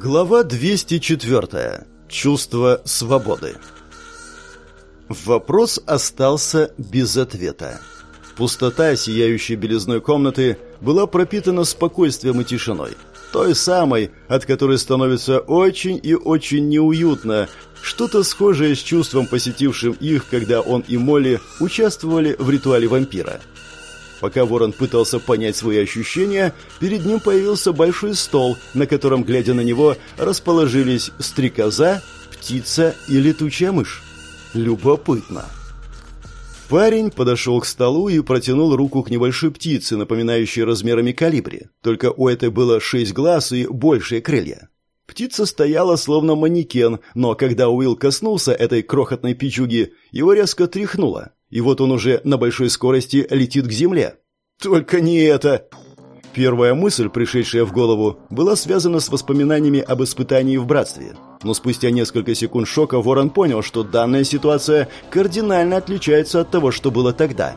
Глава 204. Чувство свободы. Вопрос остался без ответа. Пустота, сияющая белизной комнаты, была пропитана спокойствием и тишиной. Той самой, от которой становится очень и очень неуютно, что-то схожее с чувством, посетившим их, когда он и Молли участвовали в ритуале вампира – Пока Ворон пытался понять свои ощущения, перед ним появился большой стол, на котором, глядя на него, расположились стрекоза, птица и летучая мышь. Любопытно. Парень подошел к столу и протянул руку к небольшой птице, напоминающей размерами калибри. Только у этой было шесть глаз и большие крылья. Птица стояла словно манекен, но когда Уилл коснулся этой крохотной пичуги, его резко тряхнуло и вот он уже на большой скорости летит к земле. Только не это! Первая мысль, пришедшая в голову, была связана с воспоминаниями об испытании в братстве. Но спустя несколько секунд шока Ворон понял, что данная ситуация кардинально отличается от того, что было тогда.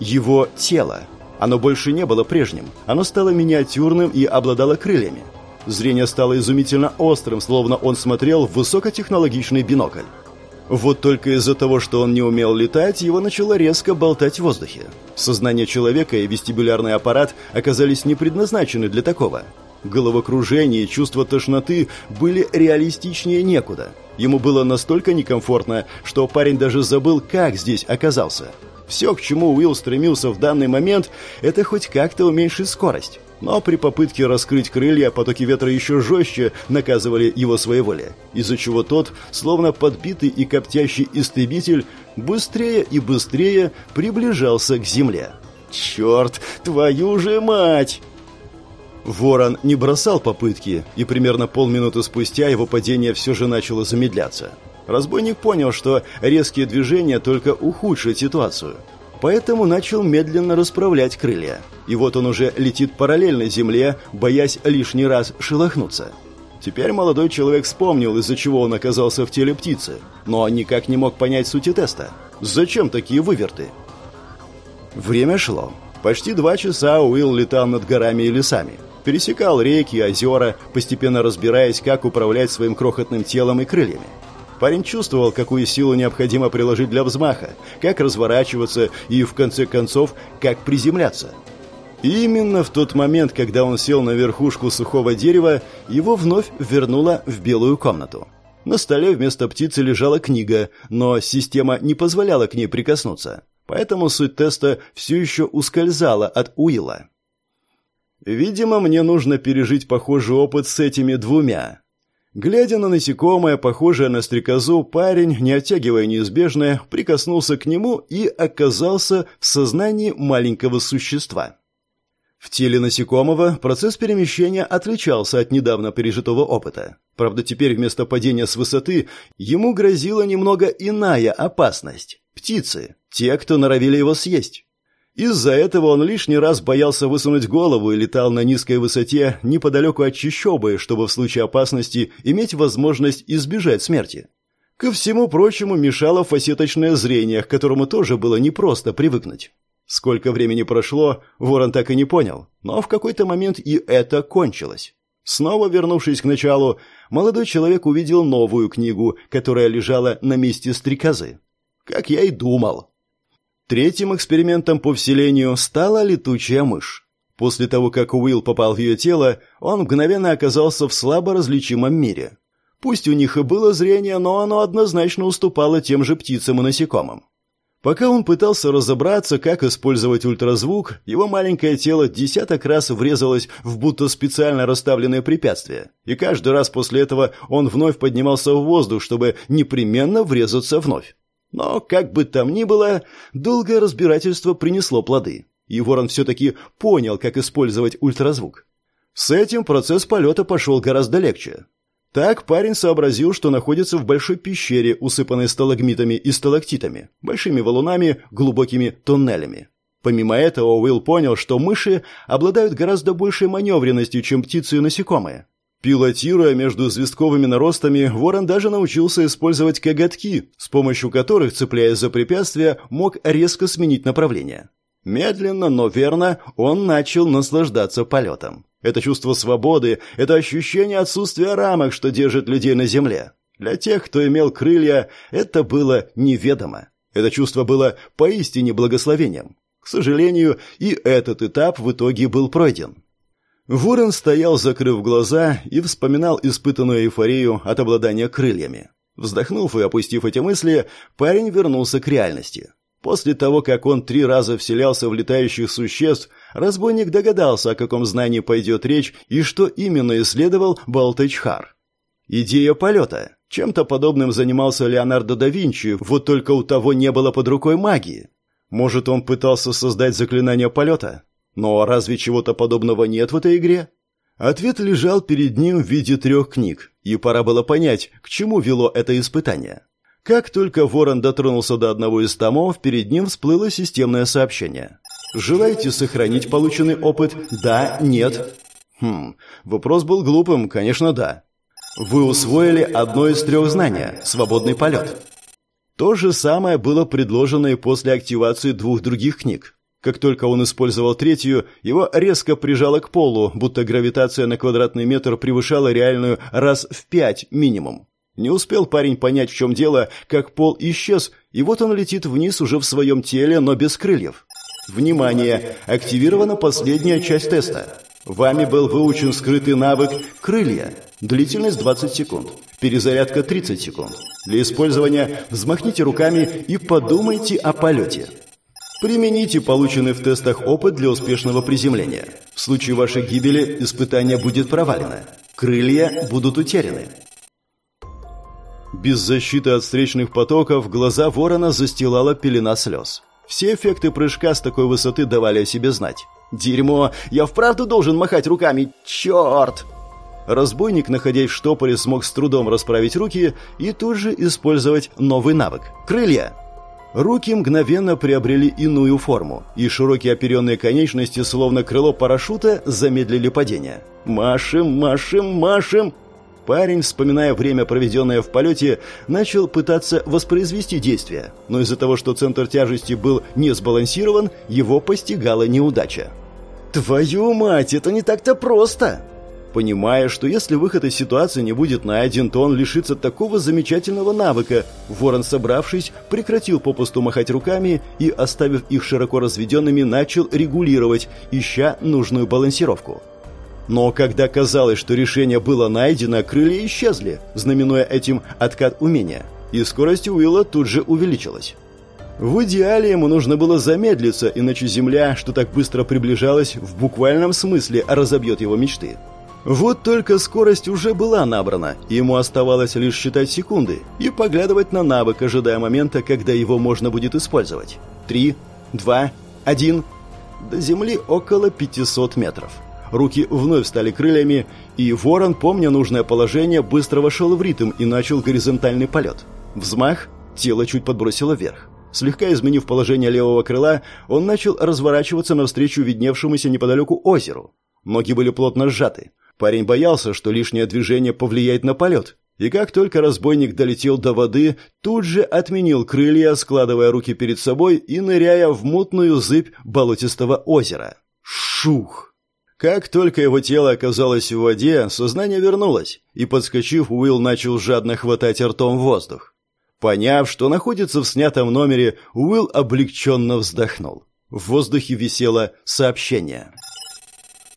Его тело. Оно больше не было прежним. Оно стало миниатюрным и обладало крыльями. Зрение стало изумительно острым, словно он смотрел в высокотехнологичный бинокль. Вот только из-за того, что он не умел летать, его начало резко болтать в воздухе. Сознание человека и вестибулярный аппарат оказались не предназначены для такого. Головокружение и чувство тошноты были реалистичнее некуда. Ему было настолько некомфортно, что парень даже забыл, как здесь оказался. Все, к чему Уилл стремился в данный момент, это хоть как-то уменьшить скорость. Но при попытке раскрыть крылья потоки ветра еще жестче наказывали его своеволие, из-за чего тот, словно подбитый и коптящий истребитель, быстрее и быстрее приближался к земле. «Черт, твою же мать!» Ворон не бросал попытки, и примерно полминуты спустя его падение все же начало замедляться. Разбойник понял, что резкие движения только ухудшат ситуацию – поэтому начал медленно расправлять крылья. И вот он уже летит параллельно земле, боясь лишний раз шелохнуться. Теперь молодой человек вспомнил, из-за чего он оказался в теле птицы, но никак не мог понять сути теста. Зачем такие выверты? Время шло. Почти два часа Уилл летал над горами и лесами. Пересекал реки и озера, постепенно разбираясь, как управлять своим крохотным телом и крыльями. Парень чувствовал, какую силу необходимо приложить для взмаха, как разворачиваться и, в конце концов, как приземляться. И именно в тот момент, когда он сел на верхушку сухого дерева, его вновь вернуло в белую комнату. На столе вместо птицы лежала книга, но система не позволяла к ней прикоснуться. Поэтому суть теста все еще ускользала от Уилла. «Видимо, мне нужно пережить похожий опыт с этими двумя», Глядя на насекомое, похожее на стрекозу, парень, не оттягивая неизбежное, прикоснулся к нему и оказался в сознании маленького существа. В теле насекомого процесс перемещения отличался от недавно пережитого опыта. Правда, теперь вместо падения с высоты ему грозила немного иная опасность. Птицы, те, кто норовили его съесть. Из-за этого он лишний раз боялся высунуть голову и летал на низкой высоте неподалеку от чащобы, чтобы в случае опасности иметь возможность избежать смерти. Ко всему прочему мешало фасеточное зрение, к которому тоже было непросто привыкнуть. Сколько времени прошло, Ворон так и не понял, но в какой-то момент и это кончилось. Снова вернувшись к началу, молодой человек увидел новую книгу, которая лежала на месте стрекозы. Как я и думал. Третьим экспериментом по вселению стала летучая мышь. После того, как Уилл попал в ее тело, он мгновенно оказался в слабо различимом мире. Пусть у них и было зрение, но оно однозначно уступало тем же птицам и насекомым. Пока он пытался разобраться, как использовать ультразвук, его маленькое тело десяток раз врезалось в будто специально расставленное препятствие, и каждый раз после этого он вновь поднимался в воздух, чтобы непременно врезаться вновь. Но, как бы там ни было, долгое разбирательство принесло плоды, и Ворон все-таки понял, как использовать ультразвук. С этим процесс полета пошел гораздо легче. Так парень сообразил, что находится в большой пещере, усыпанной сталагмитами и сталактитами, большими валунами, глубокими тоннелями. Помимо этого, Уилл понял, что мыши обладают гораздо большей маневренностью, чем птицы и насекомые. Пилотируя между известковыми наростами, ворон даже научился использовать коготки, с помощью которых, цепляясь за препятствия, мог резко сменить направление. Медленно, но верно он начал наслаждаться полетом. Это чувство свободы, это ощущение отсутствия рамок, что держит людей на земле. Для тех, кто имел крылья, это было неведомо. Это чувство было поистине благословением. К сожалению, и этот этап в итоге был пройден. Ворон стоял, закрыв глаза, и вспоминал испытанную эйфорию от обладания крыльями. Вздохнув и опустив эти мысли, парень вернулся к реальности. После того, как он три раза вселялся в летающих существ, разбойник догадался, о каком знании пойдет речь и что именно исследовал Балтычхар. Идея полета. Чем-то подобным занимался Леонардо да Винчи, вот только у того не было под рукой магии. Может, он пытался создать заклинание полета? Но разве чего-то подобного нет в этой игре? Ответ лежал перед ним в виде трех книг, и пора было понять, к чему вело это испытание. Как только Ворон дотронулся до одного из томов, перед ним всплыло системное сообщение. «Желаете сохранить полученный опыт? Да? Нет?» Хм, вопрос был глупым, конечно, да. Вы усвоили одно из трех знания – свободный полет. То же самое было предложено и после активации двух других книг. Как только он использовал третью, его резко прижало к полу, будто гравитация на квадратный метр превышала реальную раз в пять минимум. Не успел парень понять, в чем дело, как пол исчез, и вот он летит вниз уже в своем теле, но без крыльев. Внимание! Активирована последняя часть теста. Вами был выучен скрытый навык «Крылья». Длительность 20 секунд. Перезарядка 30 секунд. Для использования взмахните руками и подумайте о полете. Примените полученный в тестах опыт для успешного приземления. В случае вашей гибели испытание будет провалено. Крылья будут утеряны. Без защиты от встречных потоков глаза ворона застилала пелена слез. Все эффекты прыжка с такой высоты давали о себе знать. «Дерьмо! Я вправду должен махать руками! Черт!» Разбойник, находясь в штопоре, смог с трудом расправить руки и тут же использовать новый навык – крылья. Руки мгновенно приобрели иную форму, и широкие оперенные конечности, словно крыло парашюта, замедлили падение. «Машем, машем, машем!» Парень, вспоминая время, проведенное в полете, начал пытаться воспроизвести действие, но из-за того, что центр тяжести был не сбалансирован, его постигала неудача. «Твою мать, это не так-то просто!» Понимая, что если выход из ситуации не будет найден, то он лишится такого замечательного навыка, ворон, собравшись, прекратил попусту махать руками и, оставив их широко разведенными, начал регулировать, ища нужную балансировку. Но когда казалось, что решение было найдено, крылья исчезли, знаменуя этим откат умения, и скорость Уилла тут же увеличилась. В идеале ему нужно было замедлиться, иначе Земля, что так быстро приближалась, в буквальном смысле разобьет его мечты. Вот только скорость уже была набрана, ему оставалось лишь считать секунды и поглядывать на навык, ожидая момента, когда его можно будет использовать. Три, два, один. До земли около 500 метров. Руки вновь стали крыльями, и ворон, помня нужное положение, быстро вошел в ритм и начал горизонтальный полет. Взмах, тело чуть подбросило вверх. Слегка изменив положение левого крыла, он начал разворачиваться навстречу видневшемуся неподалеку озеру. Ноги были плотно сжаты. Парень боялся, что лишнее движение повлияет на полет. И как только разбойник долетел до воды, тут же отменил крылья, складывая руки перед собой и ныряя в мутную зыбь болотистого озера. Шух! Как только его тело оказалось в воде, сознание вернулось, и, подскочив, Уилл начал жадно хватать ртом воздух. Поняв, что находится в снятом номере, Уилл облегченно вздохнул. В воздухе висело сообщение.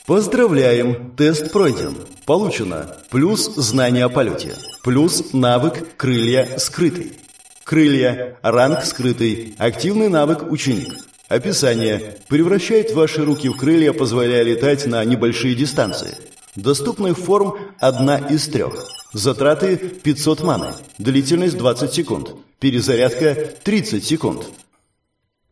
Поздравляем! Тест пройден. Получено. Плюс знание о полете. Плюс навык крылья скрытый. Крылья. Ранг скрытый. Активный навык ученик. Описание. Превращает ваши руки в крылья, позволяя летать на небольшие дистанции. Доступных форм одна из трех. Затраты 500 маны. Длительность 20 секунд. Перезарядка 30 секунд.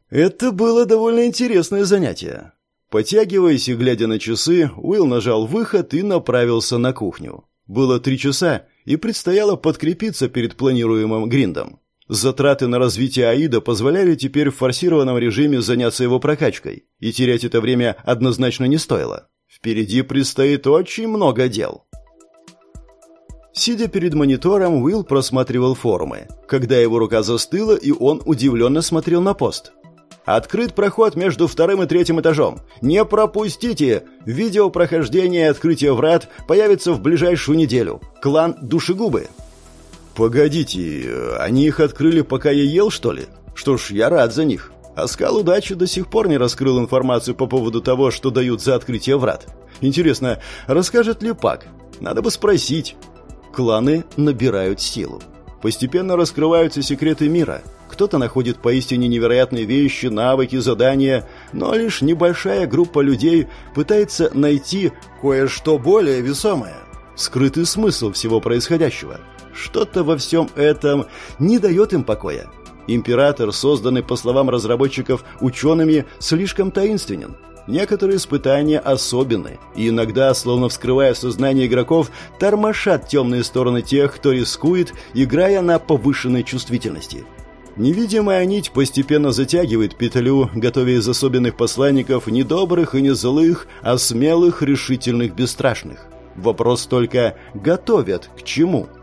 Это было довольно интересное занятие. Потягиваясь и глядя на часы, Уилл нажал выход и направился на кухню. Было три часа, и предстояло подкрепиться перед планируемым гриндом. Затраты на развитие Аида позволяли теперь в форсированном режиме заняться его прокачкой, и терять это время однозначно не стоило. Впереди предстоит очень много дел. Сидя перед монитором, Уилл просматривал форумы. Когда его рука застыла, и он удивленно смотрел на пост. Открыт проход между вторым и третьим этажом. Не пропустите! Видео прохождения и открытия врат появится в ближайшую неделю. Клан Душегубы. Погодите, они их открыли, пока я ел, что ли? Что ж, я рад за них. Аскал удачи до сих пор не раскрыл информацию по поводу того, что дают за открытие врат. Интересно, расскажет ли Пак? Надо бы спросить. Кланы набирают силу. Постепенно раскрываются секреты мира. Кто-то находит поистине невероятные вещи, навыки, задания, но лишь небольшая группа людей пытается найти кое-что более весомое. Скрытый смысл всего происходящего. Что-то во всем этом не дает им покоя. Император, созданный, по словам разработчиков, учеными, слишком таинственен. Некоторые испытания особенны, и иногда, словно вскрывая сознание игроков, тормошат темные стороны тех, кто рискует, играя на повышенной чувствительности. Невидимая нить постепенно затягивает петлю, готовя из особенных посланников не добрых и не злых, а смелых, решительных, бесстрашных. Вопрос только, готовят к чему –